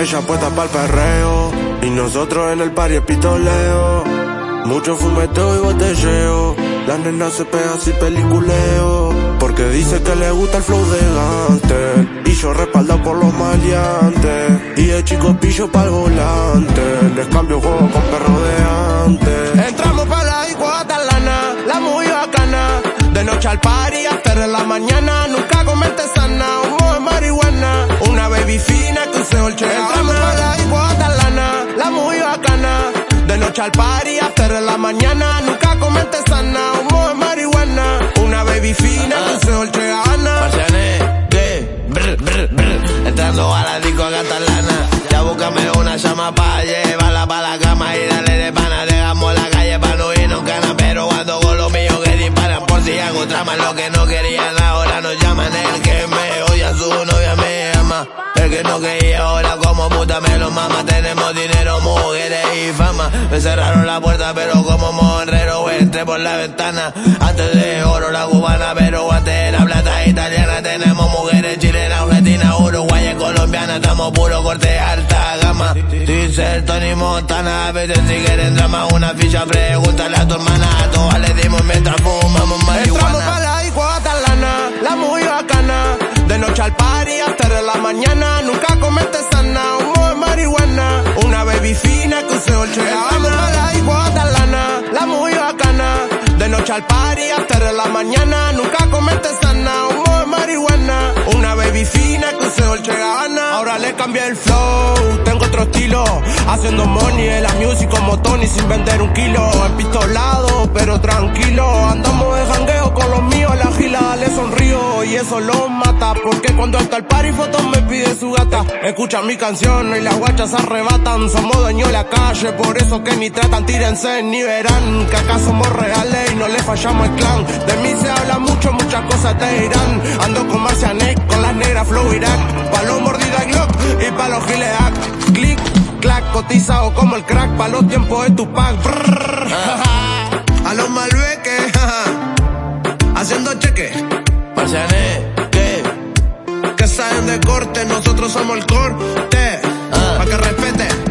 Ella puesta para el perreo. Y nosotros en el party pistoleo. Mucho fumeteo y botelleo. La nena se pega así peliculeo. Porque dice que le gusta el flow de gante. Y yo respaldado por los maleantes. Y el chico pillo para el volante. Les cambio juego con perro de antes. Entramos para la lana, la muy bacana. De noche al party, hasta en la mañana. Nunca comete sana, humo de marihuana. Una baby fina que se olche. Entramos para la lana, la muy bacana. De noche al party, hasta en la mañana. Nunca comete sana, humo de marihuana. Una baby fina que se olche gana. ¿qué? Brr, brr, brr. Entrando a la disco catalana. Ya búscame una llama pa' llevarla pa' la cama y dale de pana. Dejamos la calle pa' no irnos cana. Pero cuando con los míos que disparan por si hago trama. Lo que no querían ahora nos llaman. El que me odia, su novia me ama. El que no quería ahora como puta me lo mama. Tenemos dinero, mujeres y fama. Me cerraron la puerta pero como monrero entré por la ventana. Antes de oro la cubana pero antes era plata italiana. Tenemos mujeres chilenas, argentinas, uruguayas, colombianas. Estamos puro corte alta gama. Ser Tony Montana, a veces si quieren drama. Una ficha, pregúntale a tu hermana. A todas le dimos mientras fumamos noche al party hasta en la mañana. Nunca comete sana, humo de marihuana. Una baby fina que se olche Entramos para la disco catalana, la muy bacana. De noche al party hasta en la mañana. Nunca comete sana, humo de marihuana. Una baby fina que se olche gana. Ahora le cambié el flow, tengo otro estilo. Haciendo money en la music como Tony sin vender un kilo. Empistolado, pero eso lo mata. Porque cuando está el party fotos me pide su gata. Escucha mi canción y las guachas se arrebatan. Somos dueños de la calle, por eso que ni tratan. Tírense ni verán que acá somos reales y no le fallamos al clan. De mí se habla mucho, muchas cosas te dirán. Ando con Marcianek, con las negras Flow Irak. Pa' los mordida Glock y pa' los giles hack. Click, clack, cotizado como el crack. Pa' los tiempos de tu pack. De corte, nosotros somos el corte. Ah. Pa' que respete.